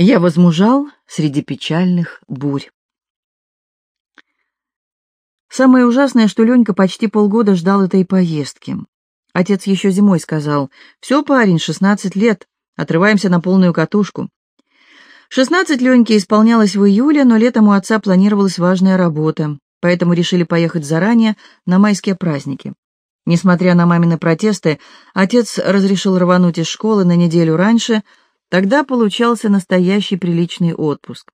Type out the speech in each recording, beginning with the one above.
Я возмужал среди печальных бурь. Самое ужасное, что Ленька почти полгода ждал этой поездки. Отец еще зимой сказал, «Все, парень, шестнадцать лет, отрываемся на полную катушку». Шестнадцать Леньке исполнялось в июле, но летом у отца планировалась важная работа, поэтому решили поехать заранее на майские праздники. Несмотря на мамины протесты, отец разрешил рвануть из школы на неделю раньше – Тогда получался настоящий приличный отпуск.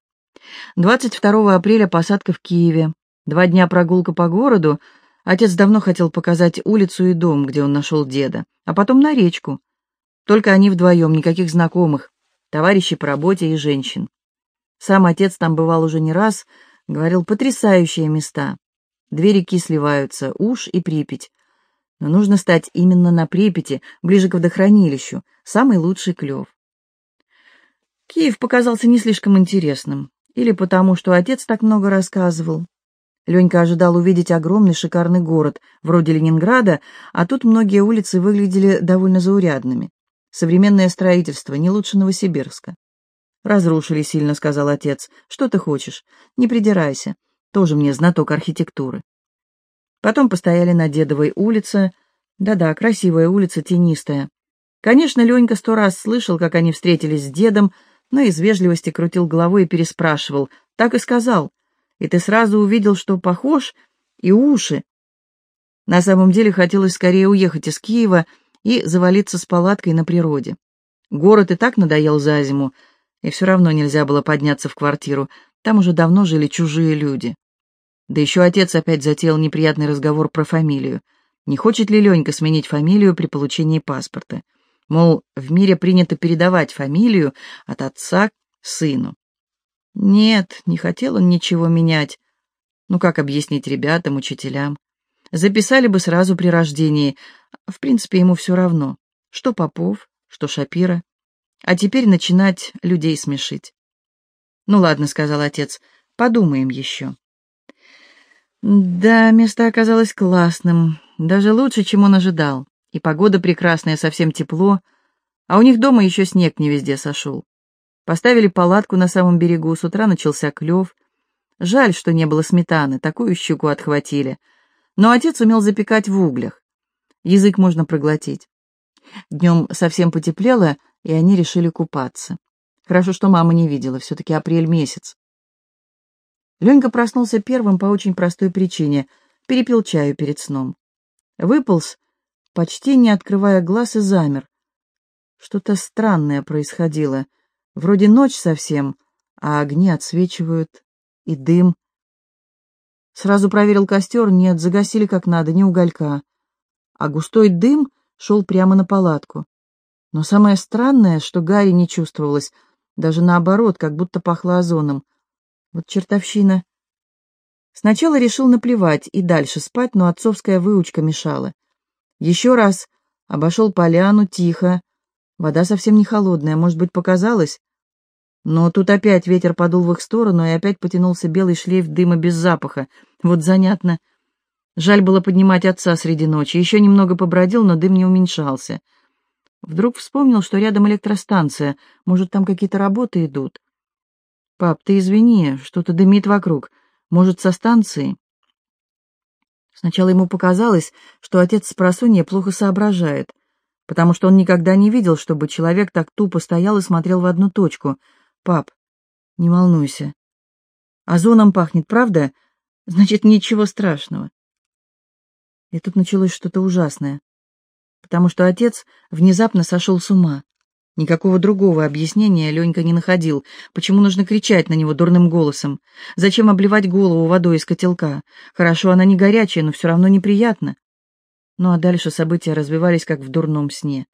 22 апреля посадка в Киеве. Два дня прогулка по городу. Отец давно хотел показать улицу и дом, где он нашел деда, а потом на речку. Только они вдвоем, никаких знакомых, товарищи по работе и женщин. Сам отец там бывал уже не раз, говорил, потрясающие места. Две реки сливаются, Уж и Припять. Но нужно стать именно на Припяти, ближе к водохранилищу, самый лучший клев. Киев показался не слишком интересным, или потому, что отец так много рассказывал. Ленька ожидал увидеть огромный шикарный город, вроде Ленинграда, а тут многие улицы выглядели довольно заурядными. Современное строительство не лучше Новосибирска. «Разрушили сильно», — сказал отец. «Что ты хочешь? Не придирайся. Тоже мне знаток архитектуры». Потом постояли на Дедовой улице. Да-да, красивая улица, тенистая. Конечно, Ленька сто раз слышал, как они встретились с дедом, но из вежливости крутил головой и переспрашивал. «Так и сказал. И ты сразу увидел, что похож, и уши». На самом деле хотелось скорее уехать из Киева и завалиться с палаткой на природе. Город и так надоел за зиму, и все равно нельзя было подняться в квартиру, там уже давно жили чужие люди. Да еще отец опять затеял неприятный разговор про фамилию. Не хочет ли Ленька сменить фамилию при получении паспорта? Мол, в мире принято передавать фамилию от отца к сыну. Нет, не хотел он ничего менять. Ну как объяснить ребятам, учителям? Записали бы сразу при рождении. В принципе, ему все равно. Что Попов, что Шапира. А теперь начинать людей смешить. «Ну ладно», — сказал отец, — «подумаем еще». Да, место оказалось классным, даже лучше, чем он ожидал. И погода прекрасная, совсем тепло, а у них дома еще снег не везде сошел. Поставили палатку на самом берегу, с утра начался клев. Жаль, что не было сметаны, такую щуку отхватили. Но отец умел запекать в углях. Язык можно проглотить. Днем совсем потеплело, и они решили купаться. Хорошо, что мама не видела, все-таки апрель месяц. Ленька проснулся первым по очень простой причине. Перепил чаю перед сном. Выполз почти не открывая глаз, и замер. Что-то странное происходило. Вроде ночь совсем, а огни отсвечивают, и дым. Сразу проверил костер, нет, загасили как надо, ни уголька. А густой дым шел прямо на палатку. Но самое странное, что Гарри не чувствовалось, даже наоборот, как будто пахло озоном. Вот чертовщина. Сначала решил наплевать и дальше спать, но отцовская выучка мешала. Еще раз обошел поляну тихо. Вода совсем не холодная, может быть, показалось? Но тут опять ветер подул в их сторону, и опять потянулся белый шлейф дыма без запаха. Вот занятно. Жаль было поднимать отца среди ночи. Еще немного побродил, но дым не уменьшался. Вдруг вспомнил, что рядом электростанция. Может, там какие-то работы идут. «Пап, ты извини, что-то дымит вокруг. Может, со станции?» Сначала ему показалось, что отец с просунья плохо соображает, потому что он никогда не видел, чтобы человек так тупо стоял и смотрел в одну точку. «Пап, не волнуйся. Озоном пахнет, правда? Значит, ничего страшного». И тут началось что-то ужасное, потому что отец внезапно сошел с ума. Никакого другого объяснения Ленька не находил. Почему нужно кричать на него дурным голосом? Зачем обливать голову водой из котелка? Хорошо, она не горячая, но все равно неприятно. Ну а дальше события развивались, как в дурном сне.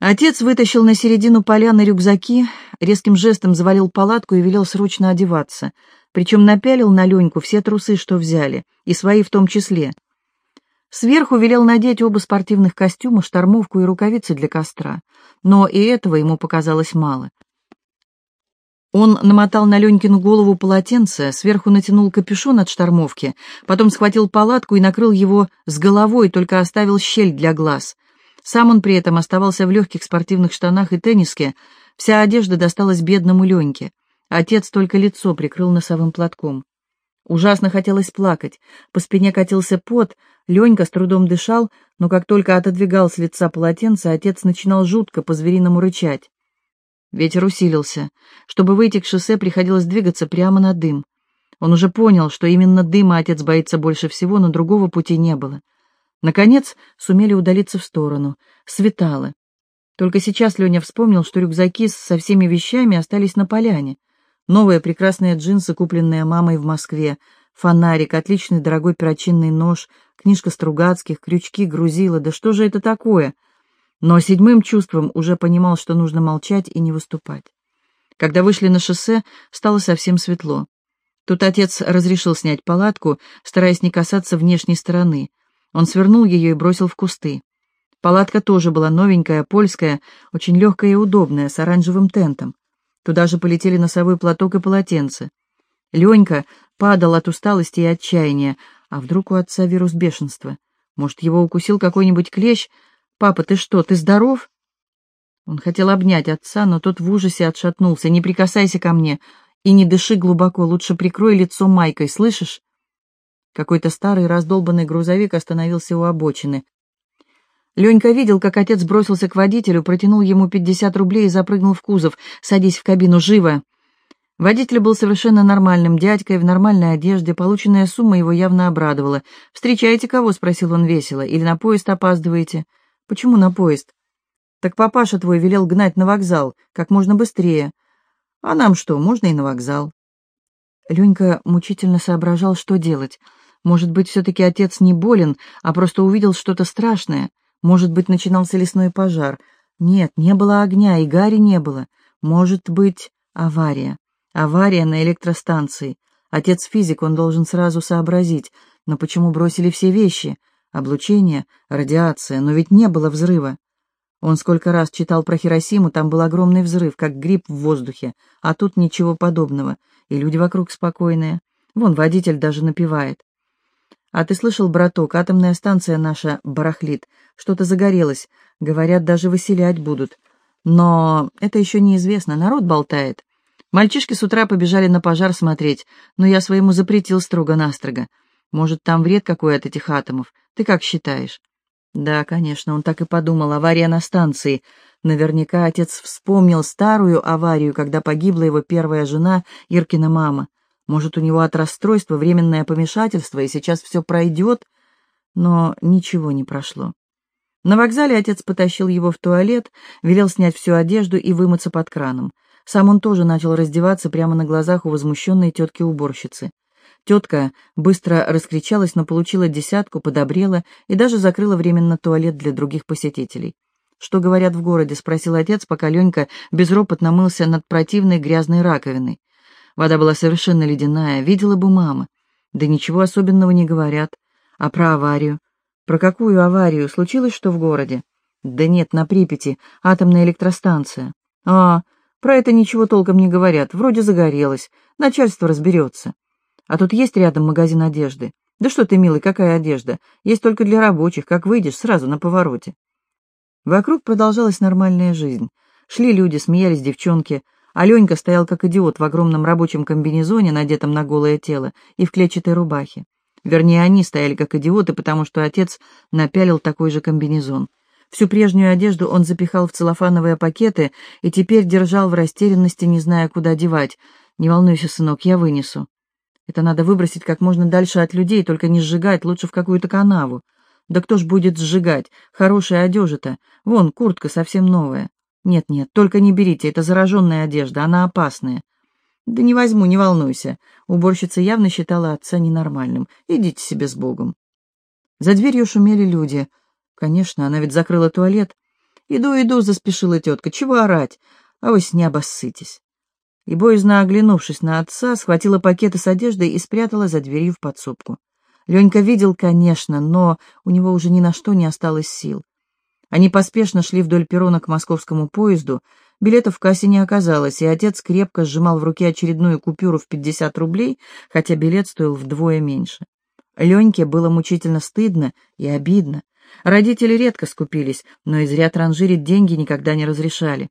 Отец вытащил на середину поляны рюкзаки, резким жестом завалил палатку и велел срочно одеваться. Причем напялил на Леньку все трусы, что взяли, и свои в том числе. Сверху велел надеть оба спортивных костюма, штормовку и рукавицы для костра, но и этого ему показалось мало. Он намотал на Ленькину голову полотенце, сверху натянул капюшон от штормовки, потом схватил палатку и накрыл его с головой, только оставил щель для глаз. Сам он при этом оставался в легких спортивных штанах и тенниске, Вся одежда досталась бедному Леньке. Отец только лицо прикрыл носовым платком. Ужасно хотелось плакать. По спине катился пот, Ленька с трудом дышал, но как только отодвигал с лица полотенце, отец начинал жутко по-звериному рычать. Ветер усилился. Чтобы выйти к шоссе, приходилось двигаться прямо на дым. Он уже понял, что именно дыма отец боится больше всего, но другого пути не было. Наконец, сумели удалиться в сторону. Светало. Только сейчас Леня вспомнил, что рюкзаки со всеми вещами остались на поляне. Новые прекрасные джинсы, купленные мамой в Москве, фонарик, отличный дорогой перочинный нож, книжка Стругацких, крючки, грузила. Да что же это такое? Но седьмым чувством уже понимал, что нужно молчать и не выступать. Когда вышли на шоссе, стало совсем светло. Тут отец разрешил снять палатку, стараясь не касаться внешней стороны. Он свернул ее и бросил в кусты. Палатка тоже была новенькая, польская, очень легкая и удобная, с оранжевым тентом. Туда же полетели носовой платок и полотенце. Ленька падал от усталости и отчаяния. А вдруг у отца вирус бешенства? Может, его укусил какой-нибудь клещ? «Папа, ты что, ты здоров?» Он хотел обнять отца, но тот в ужасе отшатнулся. «Не прикасайся ко мне. И не дыши глубоко, лучше прикрой лицо майкой, слышишь? Какой-то старый раздолбанный грузовик остановился у обочины. Ленька видел, как отец бросился к водителю, протянул ему пятьдесят рублей и запрыгнул в кузов. «Садись в кабину, живо!» Водитель был совершенно нормальным дядькой, в нормальной одежде, полученная сумма его явно обрадовала. «Встречаете кого?» — спросил он весело. «Или на поезд опаздываете?» «Почему на поезд?» «Так папаша твой велел гнать на вокзал, как можно быстрее. А нам что, можно и на вокзал. Ленька мучительно соображал, что делать. Может быть, все-таки отец не болен, а просто увидел что-то страшное. Может быть, начинался лесной пожар. Нет, не было огня, и Гарри не было. Может быть, авария. Авария на электростанции. Отец физик, он должен сразу сообразить. Но почему бросили все вещи? Облучение, радиация, но ведь не было взрыва. Он сколько раз читал про Хиросиму, там был огромный взрыв, как гриб в воздухе, а тут ничего подобного, и люди вокруг спокойные. Вон водитель даже напевает. «А ты слышал, браток, атомная станция наша барахлит, что-то загорелось, говорят, даже выселять будут. Но это еще неизвестно, народ болтает. Мальчишки с утра побежали на пожар смотреть, но я своему запретил строго-настрого. Может, там вред какой от этих атомов, ты как считаешь?» Да, конечно, он так и подумал. Авария на станции. Наверняка отец вспомнил старую аварию, когда погибла его первая жена, Иркина мама. Может, у него от расстройства временное помешательство, и сейчас все пройдет? Но ничего не прошло. На вокзале отец потащил его в туалет, велел снять всю одежду и вымыться под краном. Сам он тоже начал раздеваться прямо на глазах у возмущенной тетки-уборщицы. Тетка быстро раскричалась, но получила десятку, подобрела и даже закрыла временно туалет для других посетителей. «Что говорят в городе?» — спросил отец, пока Ленька безропотно мылся над противной грязной раковиной. Вода была совершенно ледяная, видела бы мама. Да ничего особенного не говорят. А про аварию? Про какую аварию? Случилось что в городе? Да нет, на Припяти, атомная электростанция. А, про это ничего толком не говорят, вроде загорелась, начальство разберется. А тут есть рядом магазин одежды. Да что ты, милый, какая одежда? Есть только для рабочих, как выйдешь, сразу на повороте. Вокруг продолжалась нормальная жизнь. Шли люди, смеялись девчонки. Аленька стоял как идиот в огромном рабочем комбинезоне, надетом на голое тело, и в клетчатой рубахе. Вернее, они стояли как идиоты, потому что отец напялил такой же комбинезон. Всю прежнюю одежду он запихал в целлофановые пакеты и теперь держал в растерянности, не зная, куда девать. «Не волнуйся, сынок, я вынесу». Это надо выбросить как можно дальше от людей, только не сжигать, лучше в какую-то канаву. Да кто ж будет сжигать? Хорошая одежа-то. Вон, куртка совсем новая. Нет-нет, только не берите, это зараженная одежда, она опасная. Да не возьму, не волнуйся. Уборщица явно считала отца ненормальным. Идите себе с Богом. За дверью шумели люди. Конечно, она ведь закрыла туалет. Иду, иду, заспешила тетка. Чего орать? А вы с не обоссытесь и, боязно оглянувшись на отца, схватила пакеты с одеждой и спрятала за дверью в подсобку. Ленька видел, конечно, но у него уже ни на что не осталось сил. Они поспешно шли вдоль перрона к московскому поезду, билетов в кассе не оказалось, и отец крепко сжимал в руке очередную купюру в 50 рублей, хотя билет стоил вдвое меньше. Леньке было мучительно стыдно и обидно. Родители редко скупились, но и зря транжирить деньги никогда не разрешали.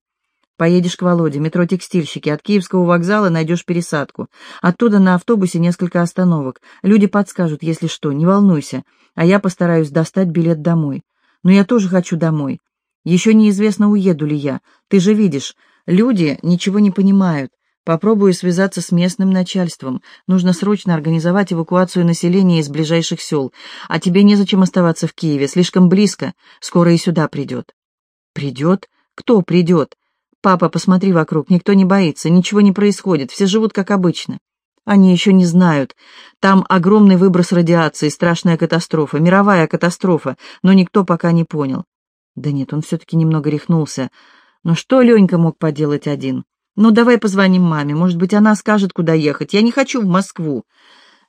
Поедешь к Володе, метро «Текстильщики». От Киевского вокзала найдешь пересадку. Оттуда на автобусе несколько остановок. Люди подскажут, если что, не волнуйся. А я постараюсь достать билет домой. Но я тоже хочу домой. Еще неизвестно, уеду ли я. Ты же видишь, люди ничего не понимают. Попробую связаться с местным начальством. Нужно срочно организовать эвакуацию населения из ближайших сел. А тебе незачем оставаться в Киеве, слишком близко. Скоро и сюда придет. Придет? Кто придет? «Папа, посмотри вокруг, никто не боится, ничего не происходит, все живут как обычно». Они еще не знают. Там огромный выброс радиации, страшная катастрофа, мировая катастрофа, но никто пока не понял. Да нет, он все-таки немного рехнулся. Но что Ленька мог поделать один? Ну, давай позвоним маме, может быть, она скажет, куда ехать. Я не хочу в Москву.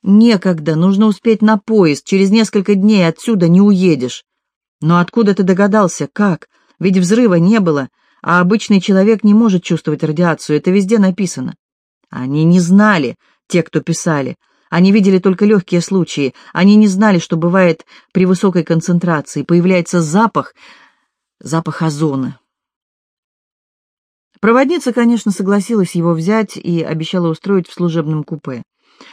Некогда, нужно успеть на поезд, через несколько дней отсюда не уедешь. Но откуда ты догадался, как? Ведь взрыва не было а обычный человек не может чувствовать радиацию, это везде написано. Они не знали, те, кто писали. Они видели только легкие случаи. Они не знали, что бывает при высокой концентрации. Появляется запах, запах озона. Проводница, конечно, согласилась его взять и обещала устроить в служебном купе.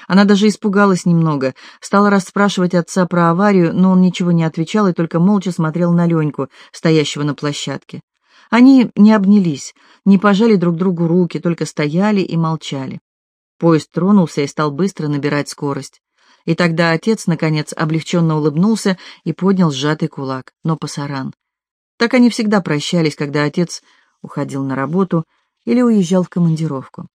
Она даже испугалась немного, стала расспрашивать отца про аварию, но он ничего не отвечал и только молча смотрел на Леньку, стоящего на площадке. Они не обнялись, не пожали друг другу руки, только стояли и молчали. Поезд тронулся и стал быстро набирать скорость. И тогда отец, наконец, облегченно улыбнулся и поднял сжатый кулак, но пасаран. Так они всегда прощались, когда отец уходил на работу или уезжал в командировку.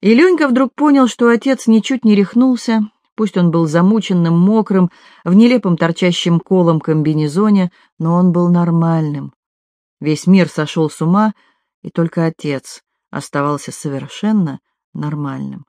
И Ленька вдруг понял, что отец ничуть не рехнулся, пусть он был замученным, мокрым, в нелепом торчащем колом комбинезоне, но он был нормальным, Весь мир сошел с ума, и только отец оставался совершенно нормальным.